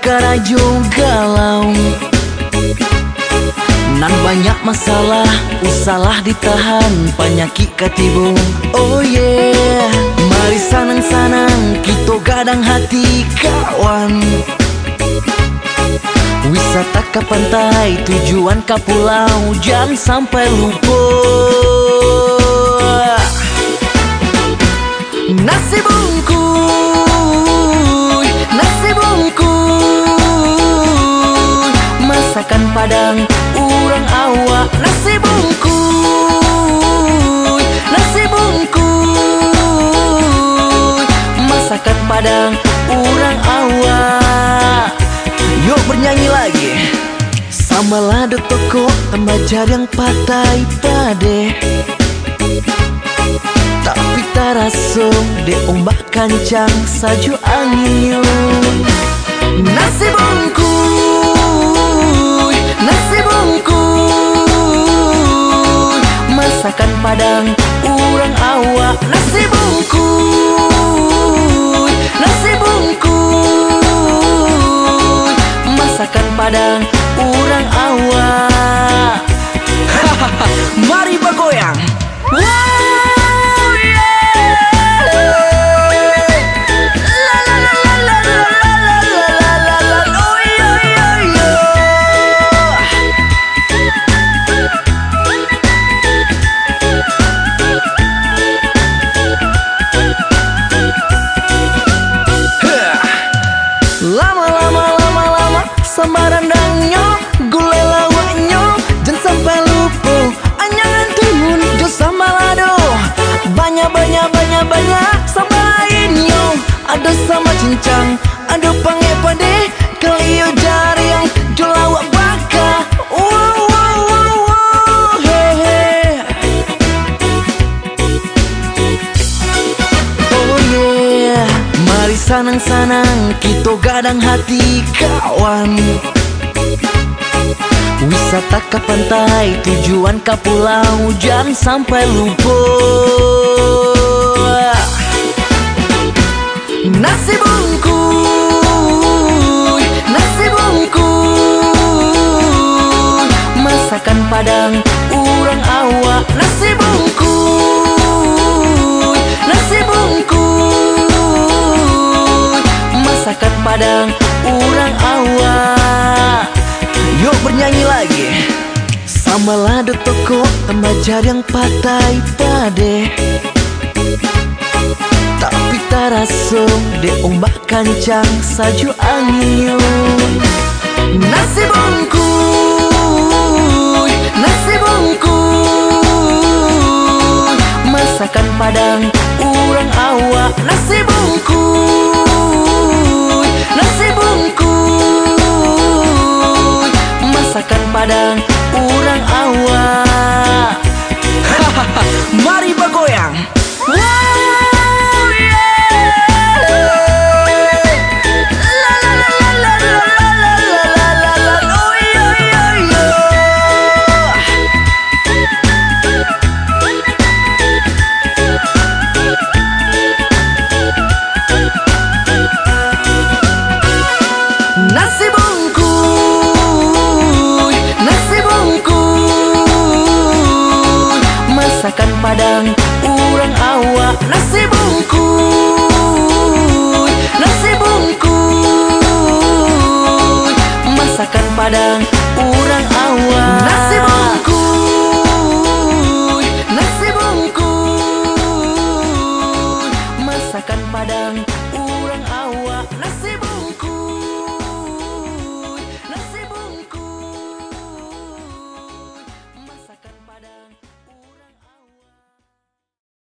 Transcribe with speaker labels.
Speaker 1: karajo galau. Nan banyak masalah Usalah ditahan Penyakit katibu. Oh yeah Mari sanang-sanang Kita gadang hati kawan. Wisata ke pantai Tujuan ke pulau Jangan sampai lupa Padang Urang awak Nasi bungkus Nasi bungkus Masakan Padang Urang awak Yuk bernyanyi lagi. Sama lado toko Tembajar yang patai pade. Tapi tarasong de ombak kancang saju angin. Nasi bungkus, Padang kurang awak. Nasi bungkus nasi bungkus masakan padang kurang awak. Hahaha mari bergoyang. Wow sanang-sanang Kita gadang hati kawan. Wisata ke pantai Tujuan ke pulau Jangan sampai lupa. Nasi bungkus Nasi bungkus Masakan Padang Sama lado toko Tembajar yang patai pade Tapi tarasong De ombak kancang Saju angin. Nasi bungkus Nasi bungkus. Masakan Padang rasakan padang urang awak. Nasib